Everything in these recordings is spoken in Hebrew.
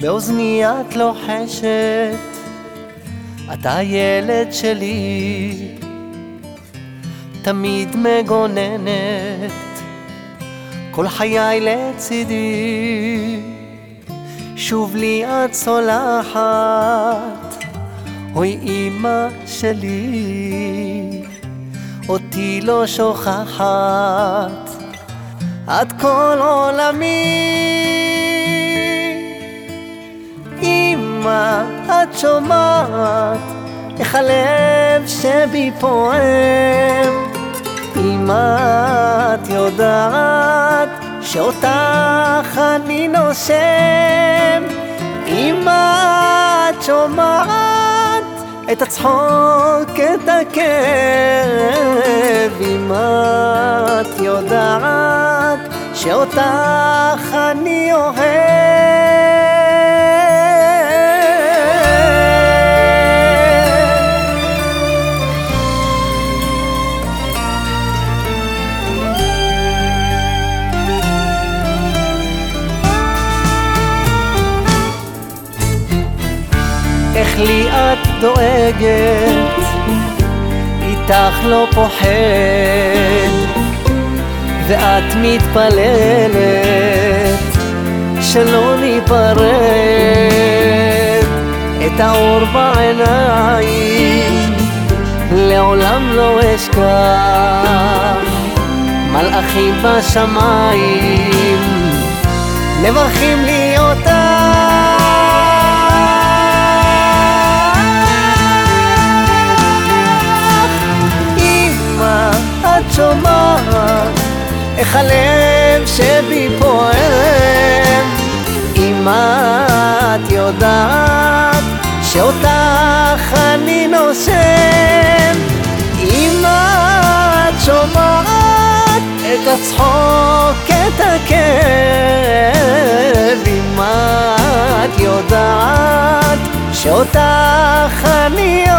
באוזני את לוחשת, את הילד שלי, תמיד מגוננת, כל חיי לצידי, שוב לי את סולחת, אוי אמא שלי, אותי לא שוכחת, את כל עולמי. אמא, את שומעת איך הלב שבי פועם? אמא, את יודעת שאותך אני נושם? אמא, את שומעת את הצחוק, את הכאב? אמא, את יודעת שאותך אני אוהב איך לי את דואגת, איתך לא פוחד, ואת מתפללת שלא ניפרד, את האור בעיניים לעולם לא אשכח, מלאכים בשמיים מברכים לי אותך שומעת איך הלב שבי פועם. אמא, את יודעת שאותך אני נושם אמא, את שומעת את הצחוק, את הכאב אמא, את יודעת שאותך אני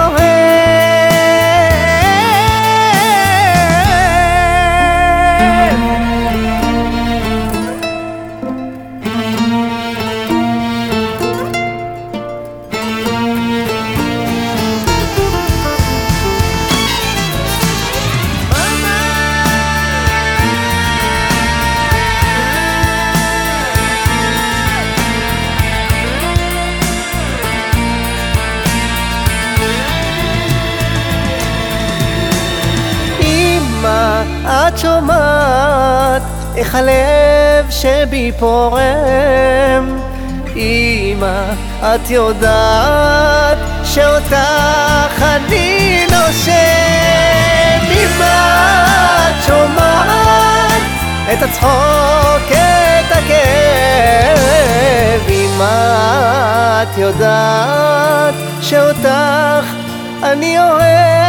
שומעת איך הלב שבי פורם? אמא, את יודעת שאותך אני נושם? אמא, את שומעת את הצחוק, את הכאב? אמא, את יודעת שאותך אני אוהב?